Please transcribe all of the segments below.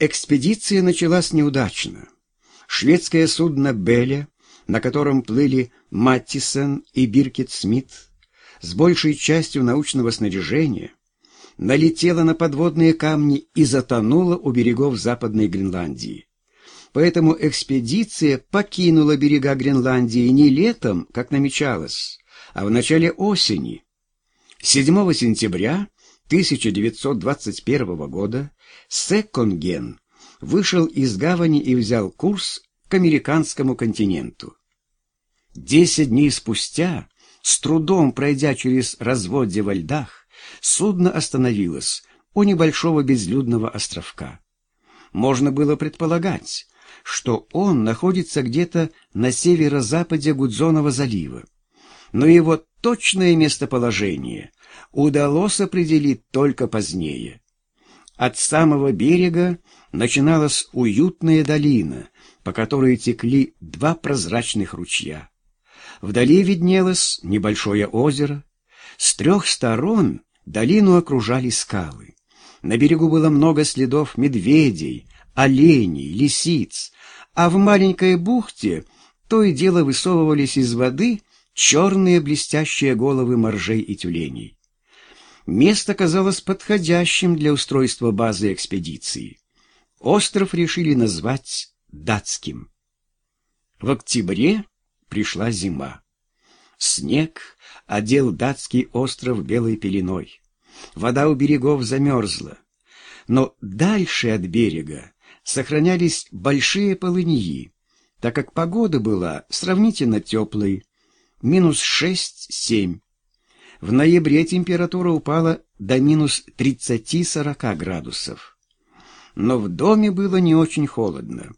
Экспедиция началась неудачно. Шведское судно «Беля», на котором плыли Маттисон и Биркет Смит, с большей частью научного снаряжения, налетело на подводные камни и затонуло у берегов Западной Гренландии. Поэтому экспедиция покинула берега Гренландии не летом, как намечалось, а в начале осени. 7 сентября 1921 года Секонген вышел из гавани и взял курс к американскому континенту. Десять дней спустя, с трудом пройдя через разводье во льдах, судно остановилось у небольшого безлюдного островка. Можно было предполагать, что он находится где-то на северо-западе Гудзонова залива. Но его точное местоположение удалось определить только позднее. От самого берега начиналась уютная долина, по которой текли два прозрачных ручья. Вдали виднелось небольшое озеро. С трех сторон долину окружали скалы. На берегу было много следов медведей, оленей, лисиц, а в маленькой бухте то и дело высовывались из воды черные блестящие головы моржей и тюленей. Место казалось подходящим для устройства базы экспедиции. Остров решили назвать датским. В октябре пришла зима. Снег одел датский остров белой пеленой. Вода у берегов замерзла. Но дальше от берега сохранялись большие полыньи, так как погода была сравнительно теплой, минус шесть-семь. В ноябре температура упала до минус 30-40 градусов. Но в доме было не очень холодно,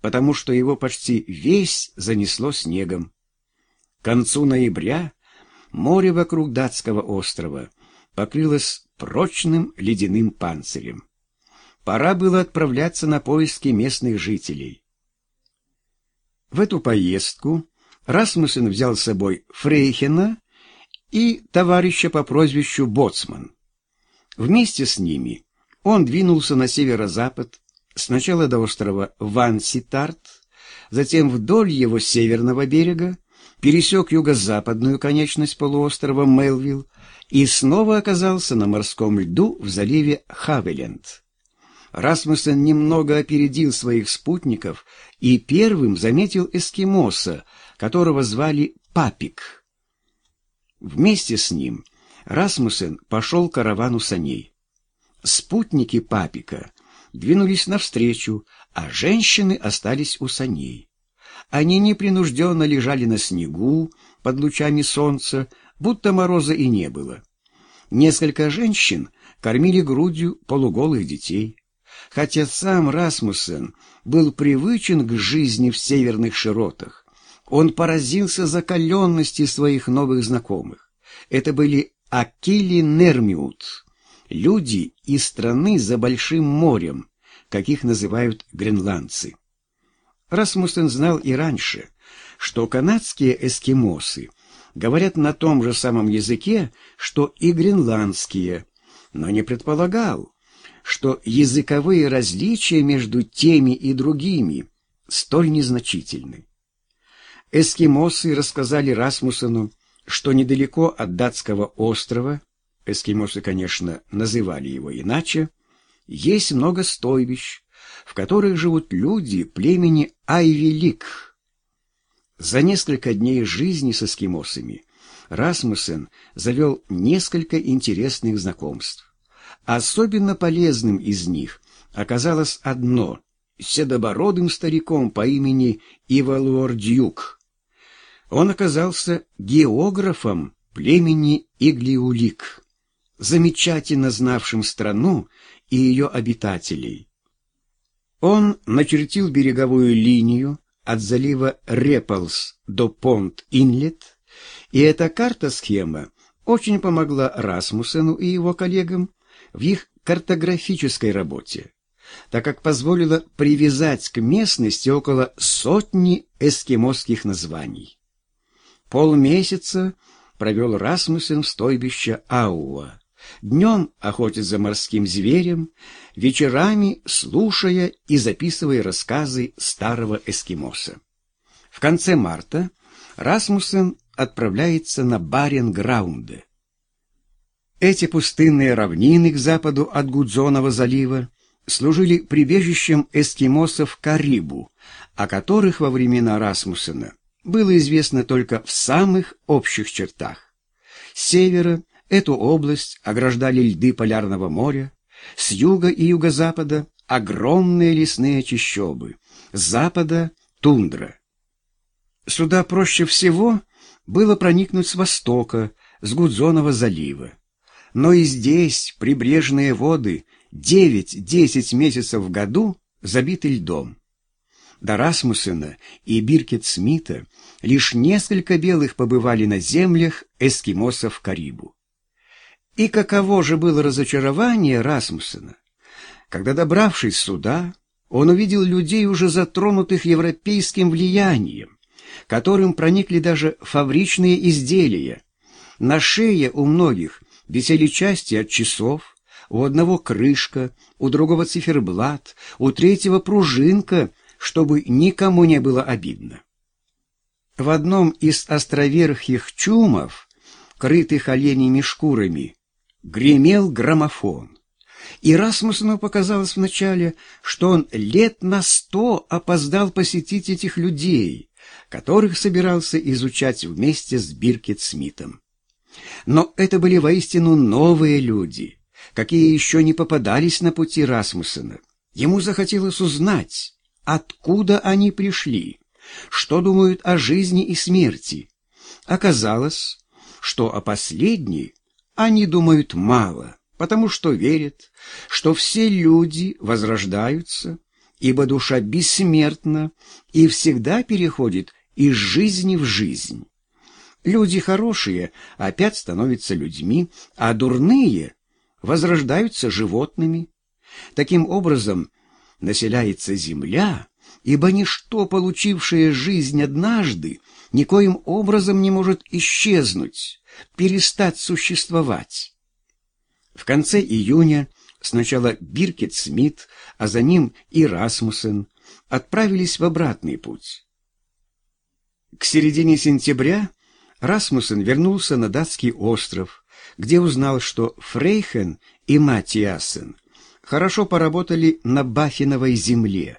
потому что его почти весь занесло снегом. К концу ноября море вокруг датского острова покрылось прочным ледяным панцирем. Пора было отправляться на поиски местных жителей. В эту поездку Расмуссен взял с собой Фрейхена и товарища по прозвищу Боцман. Вместе с ними он двинулся на северо-запад, сначала до острова Ванситарт, затем вдоль его северного берега, пересек юго-западную конечность полуострова Мелвилл и снова оказался на морском льду в заливе Хавеленд. Расмуссен немного опередил своих спутников и первым заметил эскимоса, которого звали Папик. Вместе с ним Расмуссен пошел к каравану саней. Спутники Папика двинулись навстречу, а женщины остались у саней. Они непринужденно лежали на снегу под лучами солнца, будто мороза и не было. Несколько женщин кормили грудью полуголых детей. Хотя сам Расмуссен был привычен к жизни в северных широтах, он поразился закаленности своих новых знакомых. Это были Акили Нермиут, люди из страны за Большим морем, каких называют гренландцы. Расмуссен знал и раньше, что канадские эскимосы говорят на том же самом языке, что и гренландские, но не предполагал, что языковые различия между теми и другими столь незначительны. Эскимосы рассказали Расмуссену, что недалеко от датского острова, эскимосы, конечно, называли его иначе, есть много стойбищ, в которых живут люди племени Айвелик. За несколько дней жизни с эскимосами Расмуссен завел несколько интересных знакомств. Особенно полезным из них оказалось одно — седобородым стариком по имени Ивалуордюк. Он оказался географом племени Иглиулик, замечательно знавшим страну и ее обитателей. Он начертил береговую линию от залива Репалс до Понт-Инлет, и эта карта-схема очень помогла Расмуссену и его коллегам в их картографической работе, так как позволила привязать к местности около сотни эскимосских названий. Полмесяца провел Расмуссен в стойбище Ауа. Днем охотясь за морским зверем, вечерами слушая и записывая рассказы старого эскимоса. В конце марта Расмуссен отправляется на Баренграунде. Эти пустынные равнины к западу от Гудзонова залива служили прибежищем эскимосов Карибу, о которых во времена Расмуссена было известно только в самых общих чертах. С севера эту область ограждали льды Полярного моря, с юга и юго-запада огромные лесные чащобы, с запада — тундра. Сюда проще всего было проникнуть с востока, с Гудзонова залива. Но и здесь прибрежные воды 9-10 месяцев в году забиты льдом. До Расмуссена и Биркет Смита лишь несколько белых побывали на землях эскимосов Карибу. И каково же было разочарование Расмуссена, когда, добравшись сюда, он увидел людей, уже затронутых европейским влиянием, которым проникли даже фабричные изделия. На шее у многих висели части от часов, у одного крышка, у другого циферблат, у третьего пружинка, чтобы никому не было обидно. В одном из островерхих чумов, крытых оленями шкурами, гремел граммофон. И Расмусону показалось вначале, что он лет на сто опоздал посетить этих людей, которых собирался изучать вместе с Биркет Смитом. Но это были воистину новые люди, какие еще не попадались на пути Расмуссена. Ему захотелось узнать, откуда они пришли, что думают о жизни и смерти. Оказалось, что о последней они думают мало, потому что верят, что все люди возрождаются, ибо душа бессмертна и всегда переходит из жизни в жизнь. Люди хорошие опять становятся людьми, а дурные возрождаются животными. Таким образом, населяется земля, ибо ничто, получившее жизнь однажды, никоим образом не может исчезнуть, перестать существовать. В конце июня сначала Биркет Смит, а за ним и Расмуссен отправились в обратный путь. К середине сентября Расмуссен вернулся на датский остров, где узнал, что Фрейхен и Матиасен хорошо поработали на Баффиновой земле,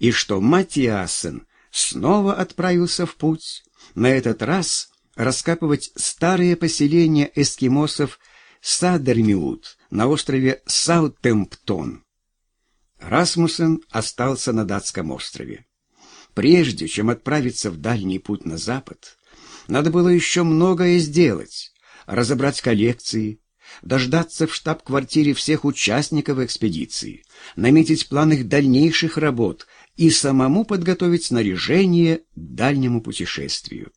и что Матиасен снова отправился в путь, на этот раз раскапывать старые поселения эскимосов Садермиут на острове Саутемптон. Расмуссен остался на датском острове. Прежде чем отправиться в дальний путь на запад, надо было еще многое сделать, разобрать коллекции, дождаться в штаб-квартире всех участников экспедиции, наметить план их дальнейших работ и самому подготовить снаряжение к дальнему путешествию.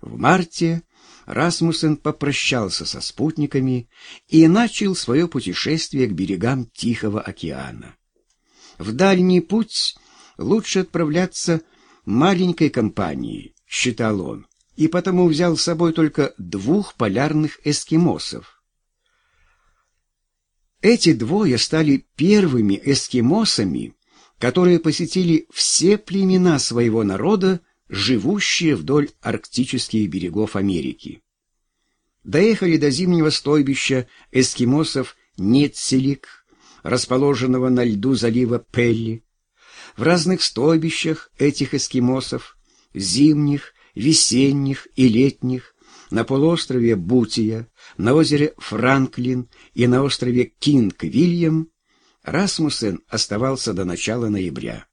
В марте Расмуссен попрощался со спутниками и начал свое путешествие к берегам Тихого океана. В дальний путь лучше отправляться маленькой компанией, считал он, и потому взял с собой только двух полярных эскимосов. Эти двое стали первыми эскимосами, которые посетили все племена своего народа живущие вдоль арктических берегов Америки. Доехали до зимнего стойбища эскимосов Нетселик, расположенного на льду залива Пелли. В разных стойбищах этих эскимосов, зимних, весенних и летних, на полуострове Бутия, на озере Франклин и на острове Кинг-Вильям, Расмуссен оставался до начала ноября.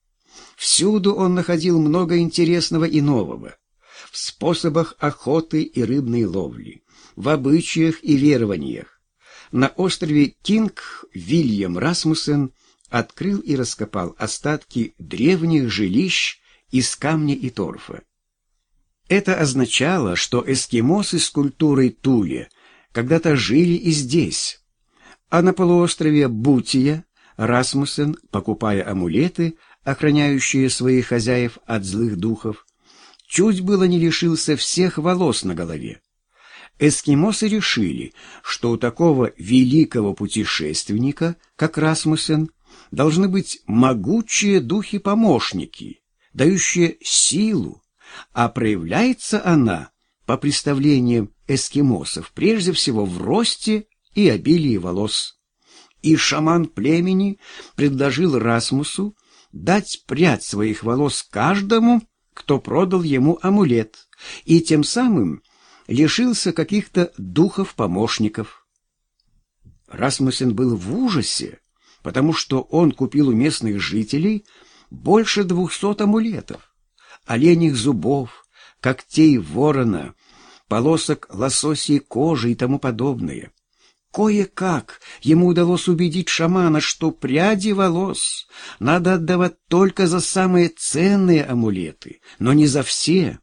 Всюду он находил много интересного и нового. В способах охоты и рыбной ловли, в обычаях и верованиях. На острове Кинг Вильям Расмуссен открыл и раскопал остатки древних жилищ из камня и торфа. Это означало, что эскимосы с культурой Туле когда-то жили и здесь. А на полуострове Бутия Расмуссен, покупая амулеты, охраняющие своих хозяев от злых духов, чуть было не лишился всех волос на голове. эскимосы решили, что у такого великого путешественника, как Расмуссен, должны быть могучие духи-помощники, дающие силу, а проявляется она, по представлениям эскимосов, прежде всего в росте и обилии волос. И шаман племени предложил Расмусу дать прядь своих волос каждому, кто продал ему амулет, и тем самым лишился каких-то духов-помощников. Расмусен был в ужасе, потому что он купил у местных жителей больше двухсот амулетов, оленьих зубов, когтей ворона, полосок лососей кожи и тому подобное. Кое-как ему удалось убедить шамана, что пряди волос надо отдавать только за самые ценные амулеты, но не за все.